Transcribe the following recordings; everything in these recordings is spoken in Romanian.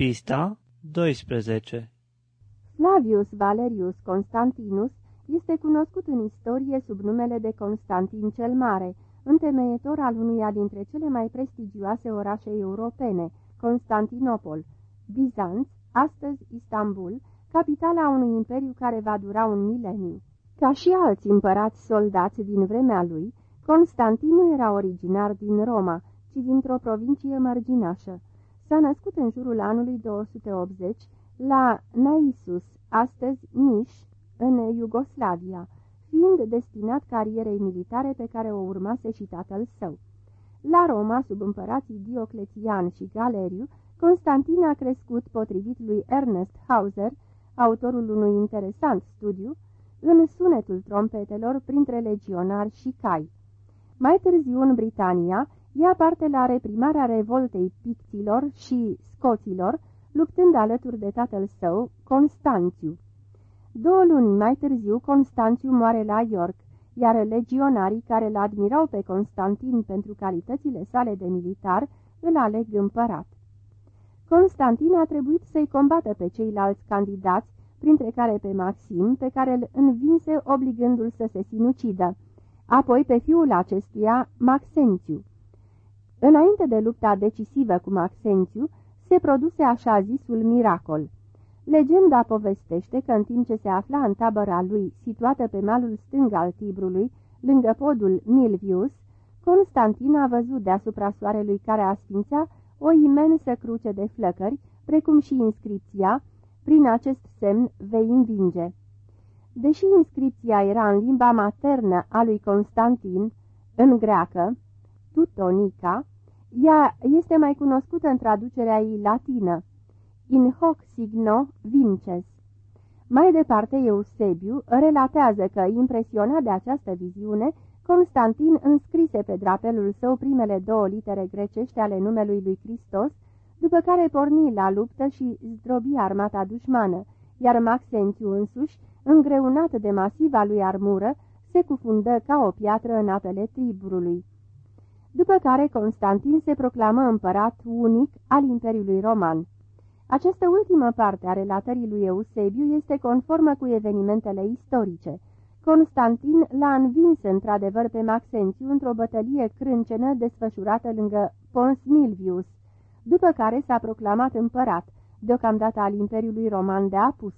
Pista 12 Flavius Valerius Constantinus este cunoscut în istorie sub numele de Constantin cel Mare, întemeietor al unuia dintre cele mai prestigioase orașe europene, Constantinopol, Bizanț, astăzi Istanbul, capitala unui imperiu care va dura un mileniu. Ca și alți împărați soldați din vremea lui, Constantin nu era originar din Roma, ci dintr-o provincie mărginașă. S-a născut în jurul anului 280 la Naisus, astăzi Niș, în Iugoslavia, fiind destinat carierei militare pe care o urmase și tatăl său. La Roma, sub împărații Diocletian și Galeriu, Constantin a crescut, potrivit lui Ernest Hauser, autorul unui interesant studiu, în sunetul trompetelor printre legionari și cai. Mai târziu, în Britania, ia parte la reprimarea revoltei picților și scoților, luptând alături de tatăl său, Constanțiu. Două luni mai târziu, Constanțiu moare la York, iar legionarii care îl admirau pe Constantin pentru calitățile sale de militar îl aleg împărat. Constantin a trebuit să-i combată pe ceilalți candidați, printre care pe Maxim, pe care îl învinse obligându-l să se sinucidă, apoi pe fiul acestuia, Maxențiu. Înainte de lupta decisivă cu Maxențiu, se produse așa zisul miracol. Legenda povestește că în timp ce se afla în tabăra lui, situată pe malul stâng al Tibrului, lângă podul Milvius, Constantin a văzut deasupra soarelui care asfințea o imensă cruce de flăcări, precum și inscripția, prin acest semn vei învinge. Deși inscripția era în limba maternă a lui Constantin, în greacă, tutonica, ea este mai cunoscută în traducerea ei latină, in hoc signo vinces. Mai departe, Eusebiu relatează că, impresionat de această viziune, Constantin înscrise pe drapelul său primele două litere grecești ale numelui lui Hristos, după care porni la luptă și zdrobi armata dușmană, iar Maxențiu însuși, îngreunat de masiva lui armură, se cufundă ca o piatră în apele Tibrului. După care Constantin se proclamă împărat unic al Imperiului Roman. Această ultimă parte a relatării lui Eusebiu este conformă cu evenimentele istorice. Constantin l-a învins într-adevăr pe Maxențiu într-o bătălie crâncenă desfășurată lângă Pons Milvius, după care s-a proclamat împărat, deocamdată al Imperiului Roman de Apus.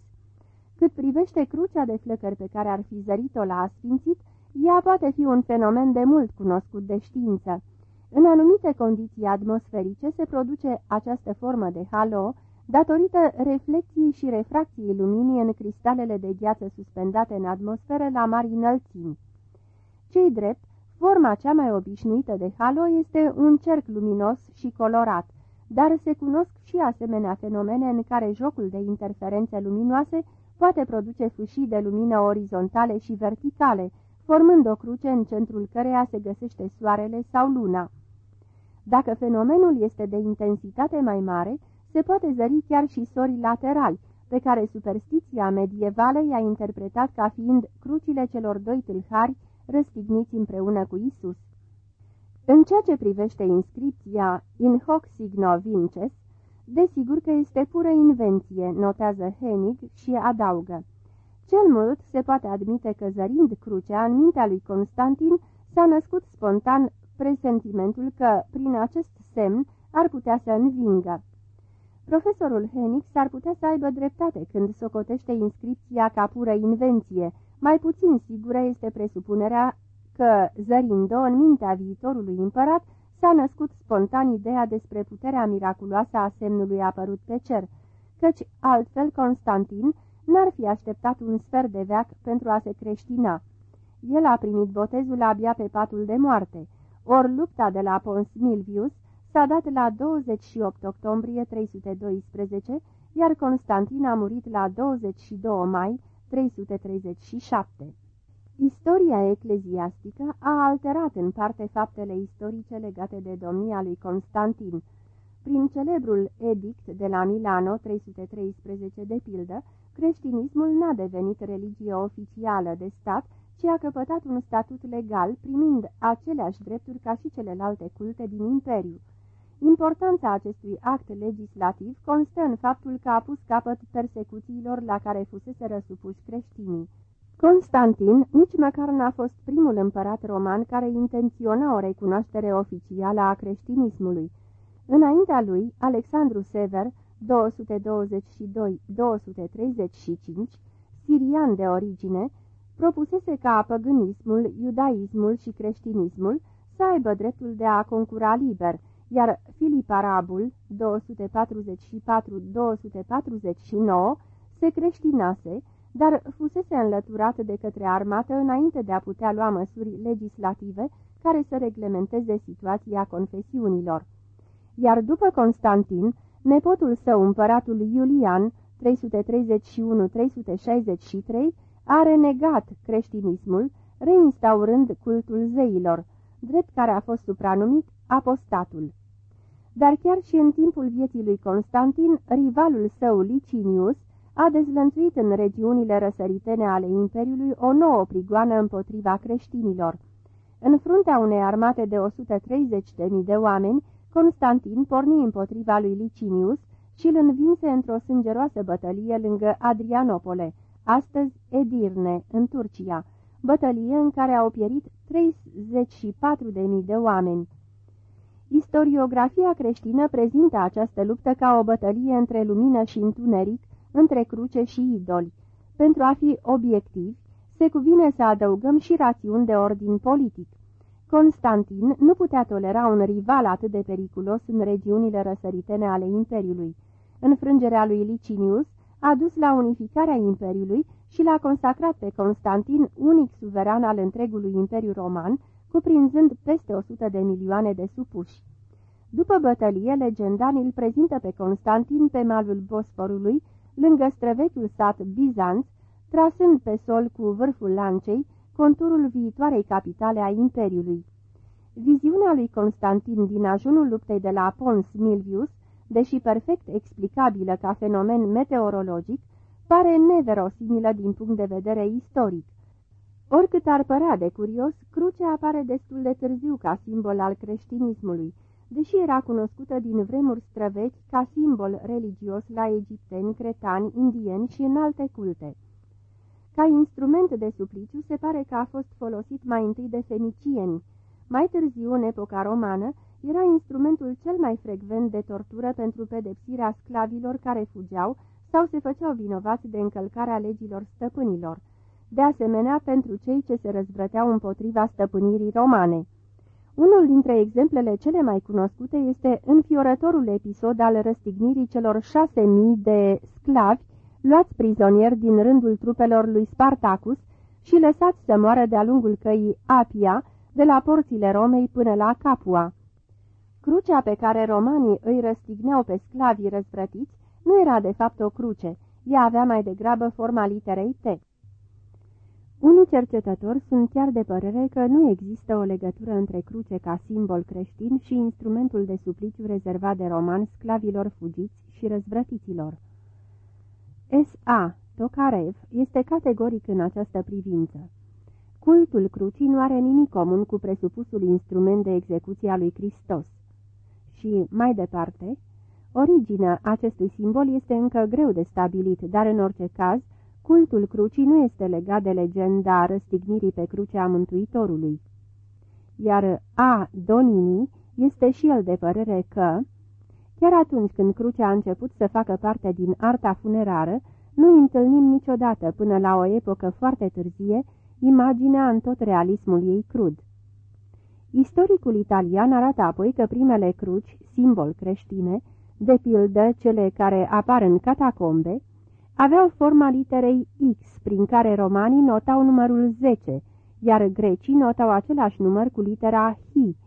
Cât privește crucea de flăcări pe care ar fi zărit-o la asfințit, ea poate fi un fenomen de mult cunoscut de știință. În anumite condiții atmosferice se produce această formă de halo, datorită reflecției și refracției luminii în cristalele de gheață suspendate în atmosferă la mari înălțimi. Cei drept, forma cea mai obișnuită de halo este un cerc luminos și colorat, dar se cunosc și asemenea fenomene în care jocul de interferențe luminoase poate produce fâșii de lumină orizontale și verticale, formând o cruce în centrul căreia se găsește soarele sau luna. Dacă fenomenul este de intensitate mai mare, se poate zări chiar și sorii laterali, pe care superstiția medievală i-a interpretat ca fiind crucile celor doi tâlhari răstigniți împreună cu Isus. În ceea ce privește inscripția In hoc signo vinces, desigur că este pură invenție, notează Henig și adaugă. Cel mult se poate admite că zărind crucea în mintea lui Constantin s-a născut spontan presentimentul că, prin acest semn, ar putea să învingă. Profesorul Henix s-ar putea să aibă dreptate când socotește inscripția ca pură invenție. Mai puțin sigură este presupunerea că, zărind-o în mintea viitorului împărat, s-a născut spontan ideea despre puterea miraculoasă a semnului apărut pe cer, căci altfel Constantin n-ar fi așteptat un sfert de veac pentru a se creștina. El a primit botezul abia pe patul de moarte, ori lupta de la Pons Milvius s-a dat la 28 octombrie 312, iar Constantin a murit la 22 mai 337. Istoria ecleziastică a alterat în parte faptele istorice legate de domnia lui Constantin. Prin celebrul edict de la Milano 313 de pildă, creștinismul n-a devenit religie oficială de stat, ci a căpătat un statut legal, primind aceleași drepturi ca și celelalte culte din imperiu. Importanța acestui act legislativ constă în faptul că a pus capăt persecuțiilor la care fusese răsupuși creștinii. Constantin nici măcar n-a fost primul împărat roman care intenționa o recunoaștere oficială a creștinismului. Înaintea lui, Alexandru Sever, 222-235, sirian de origine, propusese ca păgânismul, iudaismul și creștinismul să aibă dreptul de a concura liber, iar Filip Arabul, 244-249, se creștinase, dar fusese înlăturat de către armată înainte de a putea lua măsuri legislative care să reglementeze situația confesiunilor. Iar după Constantin, nepotul său, împăratul Iulian, 331-363, a renegat creștinismul, reinstaurând cultul zeilor, drept care a fost supranumit apostatul. Dar chiar și în timpul vieții lui Constantin, rivalul său Licinius a dezlănțuit în regiunile răsăritene ale Imperiului o nouă prigoană împotriva creștinilor. În fruntea unei armate de 130.000 de oameni, Constantin porni împotriva lui Licinius și îl învinse într-o sângeroasă bătălie lângă Adrianopole, astăzi Edirne, în Turcia, bătălie în care au pierit 34.000 de oameni. Istoriografia creștină prezintă această luptă ca o bătălie între lumină și întuneric, între cruce și idoli. Pentru a fi obiectiv, se cuvine să adăugăm și rațiuni de ordin politic. Constantin nu putea tolera un rival atât de periculos în regiunile răsăritene ale Imperiului. Înfrângerea lui Licinius a dus la unificarea Imperiului și l-a consacrat pe Constantin unic suveran al întregului Imperiu Roman, cuprinzând peste 100 de milioane de supuși. După bătălie, legendarii îl prezintă pe Constantin pe malul Bosforului, lângă străvechiul sat Bizanț, trasând pe sol cu vârful lancei conturul viitoarei capitale a Imperiului. Viziunea lui Constantin din ajunul luptei de la Pons Milvius, deși perfect explicabilă ca fenomen meteorologic, pare neverosimilă din punct de vedere istoric. Oricât ar părea de curios, crucea apare destul de târziu ca simbol al creștinismului, deși era cunoscută din vremuri străvechi ca simbol religios la egipteni, cretani, indieni și în alte culte. Ca instrument de supliciu se pare că a fost folosit mai întâi de fenicieni. Mai târziu, în epoca romană, era instrumentul cel mai frecvent de tortură pentru pedepsirea sclavilor care fugeau sau se făceau vinovați de încălcarea legilor stăpânilor, de asemenea pentru cei ce se răzvrăteau împotriva stăpânirii romane. Unul dintre exemplele cele mai cunoscute este înfiorătorul episod al răstignirii celor șase mii de sclavi luați prizonieri din rândul trupelor lui Spartacus și lăsați să moară de-a lungul căii Apia, de la porțile Romei până la Capua. Crucea pe care romanii îi răstigneau pe sclavii răzvrătiți nu era de fapt o cruce, ea avea mai degrabă forma literei T. Unii cercetători sunt chiar de părere că nu există o legătură între cruce ca simbol creștin și instrumentul de supliciu rezervat de roman sclavilor fugiți și răzvrătiților. S.A. Tokarev este categoric în această privință. Cultul crucii nu are nimic comun cu presupusul instrument de execuție a lui Hristos. Și, mai departe, originea acestui simbol este încă greu de stabilit, dar în orice caz, Cultul crucii nu este legat de legenda răstignirii pe cruce a Mântuitorului. Iar A. Donini este și el de părere că, chiar atunci când crucea a început să facă parte din arta funerară, nu întâlnim niciodată până la o epocă foarte târzie imaginea în tot realismul ei crud. Istoricul italian arată apoi că primele cruci, simbol creștine, de pildă cele care apar în catacombe, aveau forma literei X, prin care romanii notau numărul 10, iar grecii notau același număr cu litera H,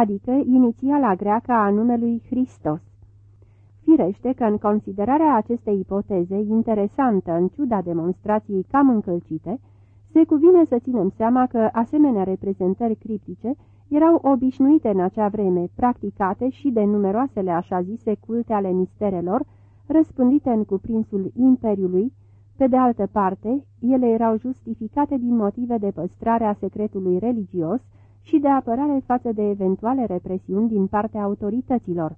adică inițiala greacă a numelui Hristos. Firește că în considerarea acestei ipoteze, interesantă în ciuda demonstrației cam încălcite, se cuvine să ținem seama că asemenea reprezentări criptice erau obișnuite în acea vreme, practicate și de numeroasele așa zise culte ale misterelor, răspândite în cuprinsul Imperiului, pe de altă parte, ele erau justificate din motive de păstrare a secretului religios și de apărare față de eventuale represiuni din partea autorităților.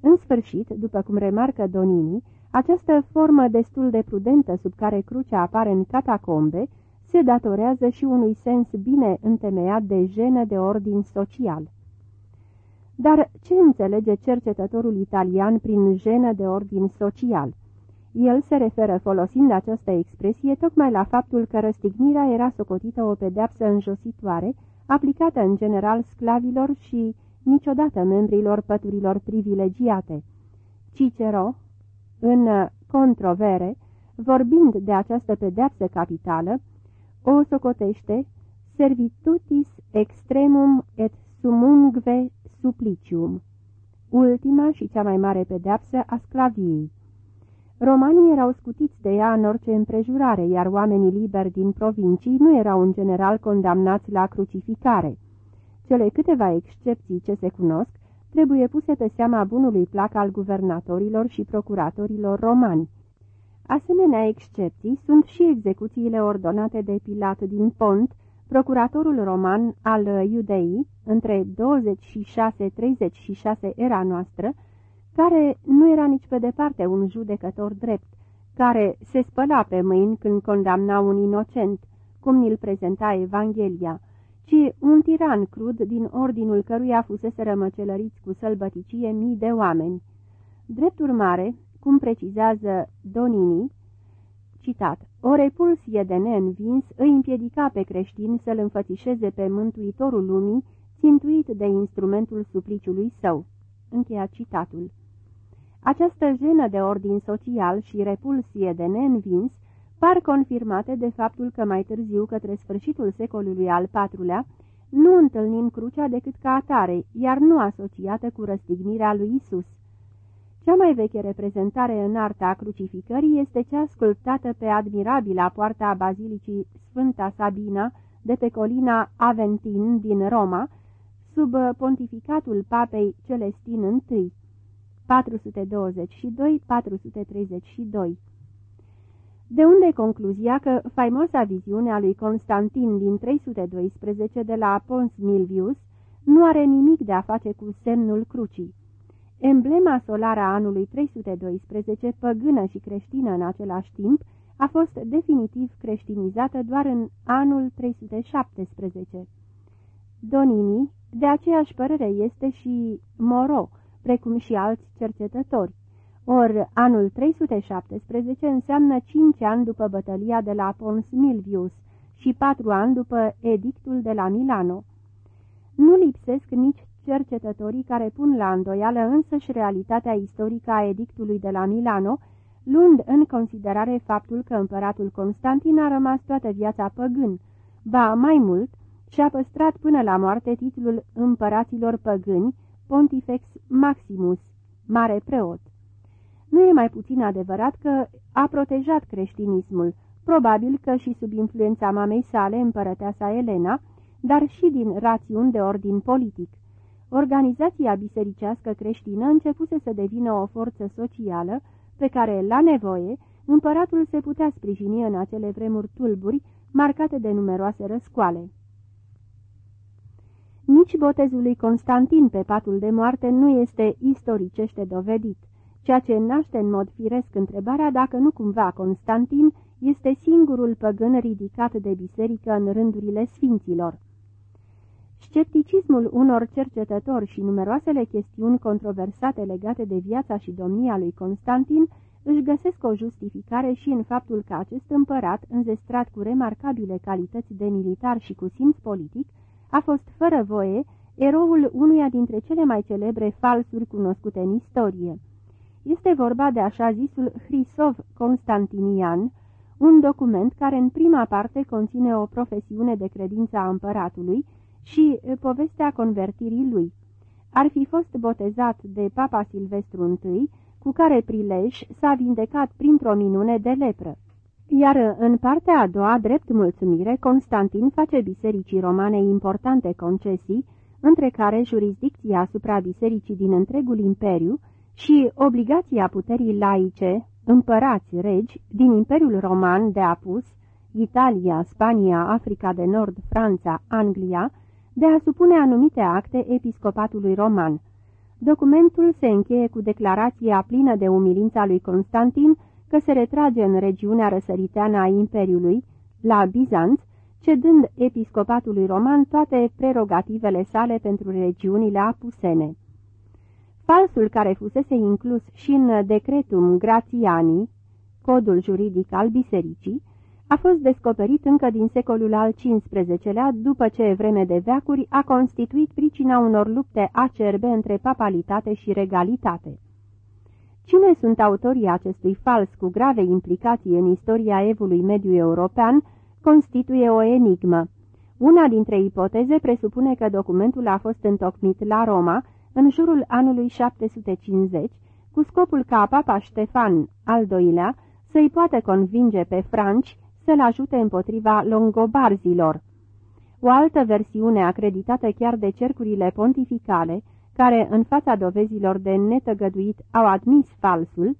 În sfârșit, după cum remarcă Donini, această formă destul de prudentă sub care crucea apare în catacombe se datorează și unui sens bine întemeiat de jenă de ordin social. Dar ce înțelege cercetătorul italian prin jenă de ordin social? El se referă folosind această expresie tocmai la faptul că răstignirea era socotită o pedeapsă înjositoare, aplicată în general sclavilor și niciodată membrilor păturilor privilegiate. Cicero, în Controvere, vorbind de această pedeapsă capitală, o socotește servitutis extremum et sumungve suplicium, ultima și cea mai mare pedeapsă a sclaviei. Romanii erau scutiți de ea în orice împrejurare, iar oamenii liberi din provincii nu erau în general condamnați la crucificare. Cele câteva excepții ce se cunosc trebuie puse pe seama bunului plac al guvernatorilor și procuratorilor romani. Asemenea excepții sunt și execuțiile ordonate de Pilat din Pont, procuratorul roman al Iudeii, între 26-36 era noastră, care nu era nici pe departe un judecător drept, care se spăla pe mâini când condamna un inocent, cum ni-l prezenta Evanghelia, ci un tiran crud din ordinul căruia fusese rămăcelăriți cu sălbăticie mii de oameni. Drept urmare, cum precizează Donini, citat, o repulsie de neînvins îi împiedica pe creștin să-l înfățișeze pe Mântuitorul lumii, țintuit de instrumentul supliciului său. Încheia citatul. Această jenă de ordin social și repulsie de neînvins par confirmate de faptul că mai târziu, către sfârșitul secolului al IV-lea, nu întâlnim crucea decât ca atare, iar nu asociată cu răstignirea lui Isus. Cea mai veche reprezentare în arta crucificării este cea sculptată pe admirabila poarta a Bazilicii Sfânta Sabina de pe colina Aventin din Roma, sub pontificatul papei Celestin I, 422-432. De unde concluzia că faimoasa viziune a lui Constantin din 312 de la Pons Milvius nu are nimic de a face cu semnul crucii. Emblema solară a anului 312, păgână și creștină în același timp, a fost definitiv creștinizată doar în anul 317. Donini, de aceeași părere este și Moro, precum și alți cercetători. Or, anul 317 înseamnă cinci ani după bătălia de la Pons Milvius și patru ani după edictul de la Milano. Nu lipsesc nici cercetătorii care pun la îndoială însăși realitatea istorică a edictului de la Milano, luând în considerare faptul că împăratul Constantin a rămas toată viața păgân, ba mai mult, și-a păstrat până la moarte titlul împăraților păgâni, Pontifex Maximus, mare preot. Nu e mai puțin adevărat că a protejat creștinismul, probabil că și sub influența mamei sale, împărăteasa Elena, dar și din rațiuni de ordin politic. Organizația bisericească creștină începuse să devină o forță socială pe care, la nevoie, împăratul se putea sprijini în acele vremuri tulburi, marcate de numeroase răscoale. Nici botezul lui Constantin pe patul de moarte nu este istoricește dovedit, ceea ce naște în mod firesc întrebarea dacă nu cumva Constantin este singurul păgân ridicat de biserică în rândurile sfinților. Scepticismul unor cercetători și numeroasele chestiuni controversate legate de viața și domnia lui Constantin își găsesc o justificare și în faptul că acest împărat, înzestrat cu remarcabile calități de militar și cu simț politic, a fost fără voie eroul unuia dintre cele mai celebre falsuri cunoscute în istorie. Este vorba de așa zisul Hrisov Constantinian, un document care în prima parte conține o profesiune de credință a împăratului și povestea convertirii lui. Ar fi fost botezat de Papa Silvestru I, cu care prilej s-a vindecat printr-o minune de lepră. Iar în partea a doua, drept mulțumire, Constantin face bisericii romane importante concesii, între care jurisdicția asupra bisericii din întregul imperiu și obligația puterii laice, împărați regi, din Imperiul Roman de apus, Italia, Spania, Africa de Nord, Franța, Anglia, de a supune anumite acte episcopatului roman. Documentul se încheie cu declarația plină de umilința lui Constantin că se retrage în regiunea răsăriteană a Imperiului, la Bizanț, cedând episcopatului roman toate prerogativele sale pentru regiunile apusene. Falsul care fusese inclus și în Decretum Gratiani, codul juridic al bisericii, a fost descoperit încă din secolul al XV-lea, după ce vreme de veacuri a constituit pricina unor lupte acerbe între papalitate și regalitate. Cine sunt autorii acestui fals cu grave implicații în istoria evului mediu european, constituie o enigmă. Una dintre ipoteze presupune că documentul a fost întocmit la Roma în jurul anului 750, cu scopul ca papa Ștefan al II-lea să-i poată convinge pe franci să-l ajute împotriva longobarzilor. O altă versiune acreditată chiar de cercurile pontificale, care în fața dovezilor de netăgăduit au admis falsul,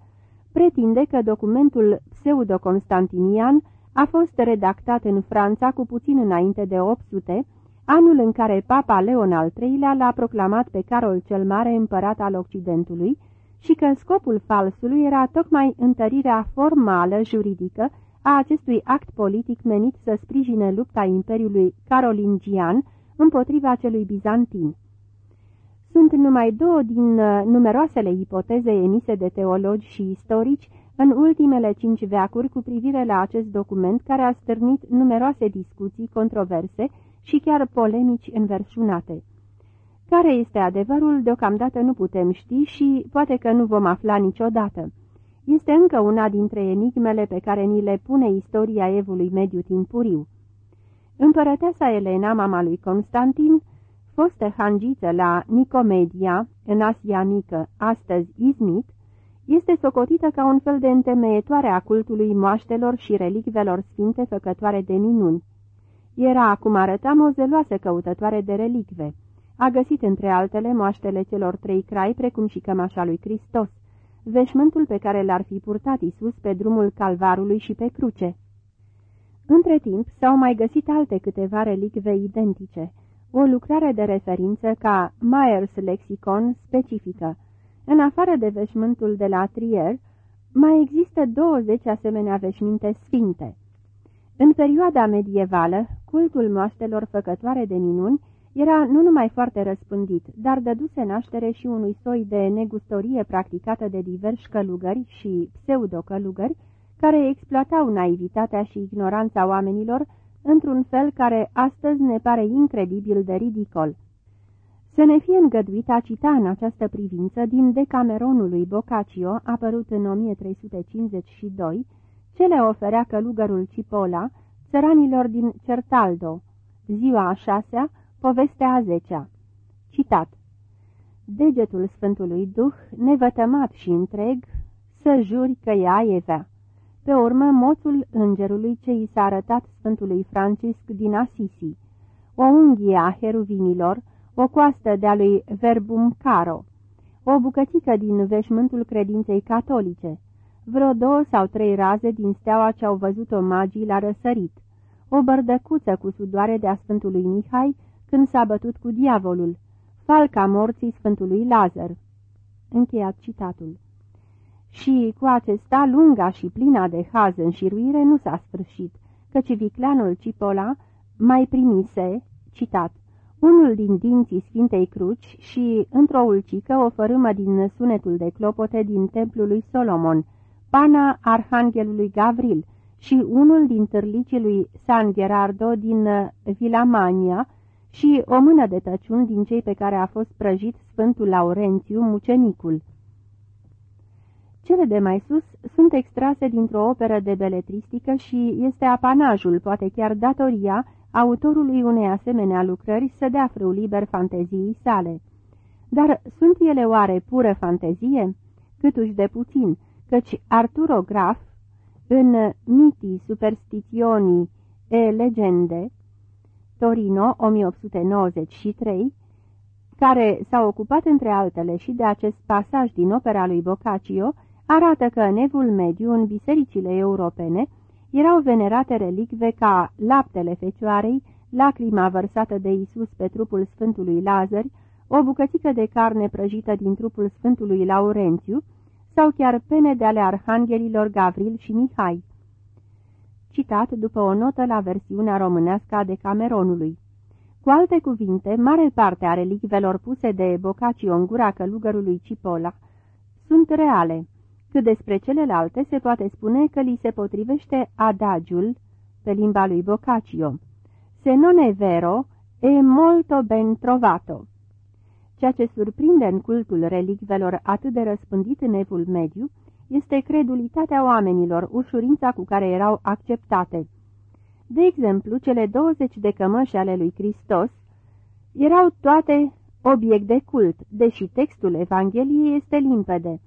pretinde că documentul pseudo-constantinian a fost redactat în Franța cu puțin înainte de 800, anul în care Papa Leon al III-lea l-a proclamat pe Carol cel Mare împărat al Occidentului și că scopul falsului era tocmai întărirea formală juridică a acestui act politic menit să sprijine lupta Imperiului Carolingian împotriva celui bizantin. Sunt numai două din uh, numeroasele ipoteze emise de teologi și istorici în ultimele cinci veacuri cu privire la acest document care a stârnit numeroase discuții, controverse și chiar polemici înverșunate. Care este adevărul, deocamdată nu putem ști și poate că nu vom afla niciodată. Este încă una dintre enigmele pe care ni le pune istoria evului mediu timpuriu. Împărăteasa Elena, mama lui Constantin, fostă hangiță la Nicomedia, în Asia Mică, astăzi Izmit, este socotită ca un fel de întemeietoare a cultului moaștelor și relicvelor sfinte făcătoare de minuni. Era, acum arătam, o zeloasă căutătoare de relicve. A găsit între altele moaștele celor trei crai, precum și cămașa lui Hristos, veșmântul pe care l-ar fi purtat Isus pe drumul calvarului și pe cruce. Între timp s-au mai găsit alte câteva relicve identice, o lucrare de referință ca Myers Lexicon specifică. În afară de veșmântul de la Trier, mai există 20 asemenea veșminte sfinte. În perioada medievală, cultul moaștelor făcătoare de minuni era nu numai foarte răspândit, dar dăduse naștere și unui soi de negustorie practicată de diversi călugări și pseudo-călugări, care exploatau naivitatea și ignoranța oamenilor într-un fel care astăzi ne pare incredibil de ridicol. Să ne fie îngăduit a cita în această privință din Decameronul lui Boccaccio, apărut în 1352, ce le oferea călugărul Cipolla, țăranilor din Certaldo, ziua a șasea, povestea a zecea. Citat Degetul Sfântului Duh, nevătămat și întreg, să juri că ea evea. Pe urmă, moțul îngerului ce i s-a arătat Sfântului Francisc din Asisi, o unghie a heruvimilor, o coastă de-a lui Verbum Caro, o bucățică din veșmântul credinței catolice, vreo două sau trei raze din steaua ce au văzut-o magii la răsărit, o bărdăcuță cu sudoare de-a Sfântului Mihai când s-a bătut cu diavolul, falca morții Sfântului Lazar. Încheiat citatul. Și cu acesta lunga și plina de haz înșiruire nu s-a sfârșit, căci vicleanul Cipola mai primise, citat, unul din dinții Sfintei Cruci și, într-o ulcică, o fărâmă din sunetul de clopote din templul lui Solomon, pana Arhanghelului Gavril și unul din târlicii lui San Gerardo din Vilamania și o mână de tăciuni din cei pe care a fost prăjit Sfântul Laurențiu, mucenicul. Cele de mai sus sunt extrase dintr-o operă de beletristică și este apanajul, poate chiar datoria, autorului unei asemenea lucrări să dea frâu liber fanteziei sale. Dar sunt ele oare pură fantezie? Câtuși de puțin, căci Arturo Graf, în Miti Superstitionii e Legende, Torino 1893, care s-a ocupat între altele și de acest pasaj din opera lui Boccaccio, arată că în evul mediu, în bisericile europene, erau venerate relicve ca laptele fecioarei, lacrima vărsată de Isus pe trupul Sfântului Lazar, o bucățică de carne prăjită din trupul Sfântului Laurențiu, sau chiar pene de ale arhanghelilor Gavril și Mihai. Citat după o notă la versiunea românească a Decameronului. Cu alte cuvinte, mare parte a relicvelor puse de Boccaccio în gura călugărului Cipolla sunt reale. Cât despre celelalte, se poate spune că li se potrivește adagiul, pe limba lui Boccaccio, se non è vero e molto ben trovato. Ceea ce surprinde în cultul relicvelor atât de răspândit în evul mediu este credulitatea oamenilor, ușurința cu care erau acceptate. De exemplu, cele 20 de cămăși ale lui Hristos erau toate obiect de cult, deși textul Evangheliei este limpede.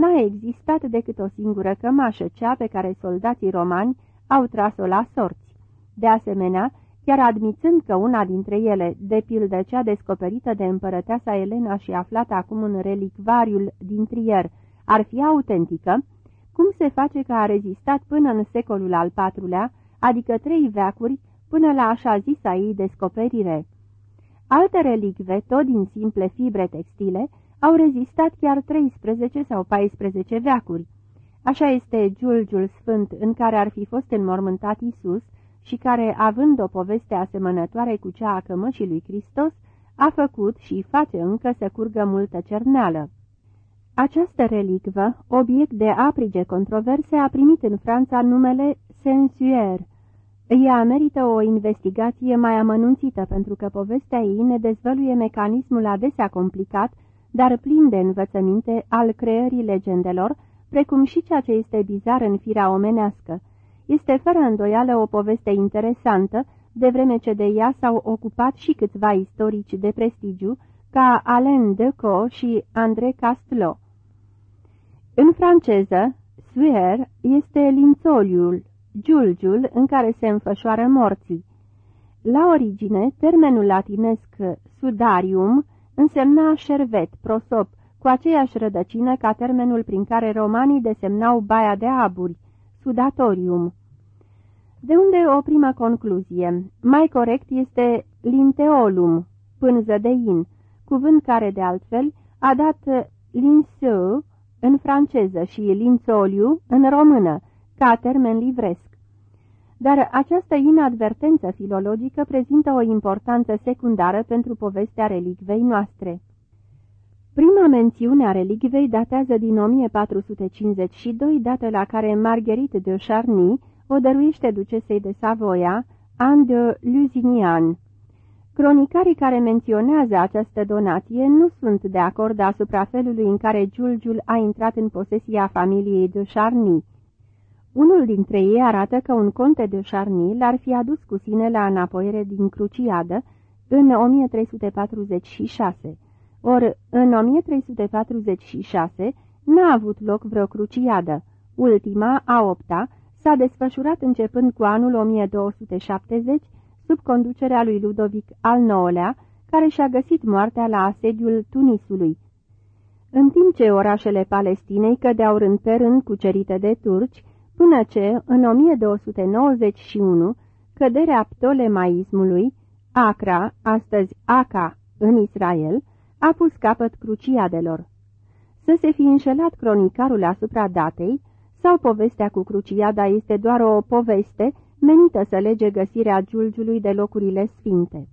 N-a existat decât o singură cămașă, cea pe care soldații romani au tras-o la sorți. De asemenea, chiar admițând că una dintre ele, de pildă cea descoperită de împărăteasa Elena și aflată acum în relicvariul din Trier, ar fi autentică, cum se face că a rezistat până în secolul al IV-lea, adică trei veacuri, până la așa zisa ei descoperire? Alte relicve, tot din simple fibre textile, au rezistat chiar 13 sau 14 veacuri. Așa este giulgiul sfânt în care ar fi fost înmormântat Isus și care, având o poveste asemănătoare cu cea a cămășii lui Hristos, a făcut și face încă să curgă multă cerneală. Această relicvă, obiect de aprige controverse, a primit în Franța numele Sensuer. Ea merită o investigație mai amănunțită pentru că povestea ei ne dezvăluie mecanismul adesea complicat, dar plin de învățăminte al creării legendelor, precum și ceea ce este bizar în firea omenească. Este fără îndoială o poveste interesantă, de vreme ce de ea s-au ocupat și câțiva istorici de prestigiu, ca Alain Decaux și André Castelot. În franceză, suer este lințoliul, giulgiul în care se înfășoară morții. La origine, termenul latinesc sudarium însemna șervet, prosop, cu aceeași rădăcină ca termenul prin care romanii desemnau baia de aburi, sudatorium. De unde o primă concluzie? Mai corect este linteolum, pânză de in, cuvânt care, de altfel, a dat linseu în franceză și lințoliu în română, ca termen livresc. Dar această inadvertență filologică prezintă o importanță secundară pentru povestea relicvei noastre. Prima mențiune a relicvei datează din 1452, dată la care Marguerite de Charny o dăruiește ducesei de Savoia, an de Lusignan. Cronicarii care menționează această donație nu sunt de acord asupra felului în care Giulgiul a intrat în posesia familiei de Charny. Unul dintre ei arată că un conte de Charny l-ar fi adus cu sine la înapoiere din Cruciadă în 1346. Or, în 1346 n-a avut loc vreo cruciadă. Ultima, a opta, s-a desfășurat începând cu anul 1270 sub conducerea lui Ludovic al IX-lea, care și-a găsit moartea la asediul Tunisului. În timp ce orașele Palestinei cădeau rând pe rând cucerite de turci, până ce, în 1291, căderea ptolemaismului, Acra, astăzi Aca, în Israel, a pus capăt cruciadelor. Să se fi înșelat cronicarul asupra datei, sau povestea cu cruciada este doar o poveste menită să lege găsirea giulgiului de locurile sfinte.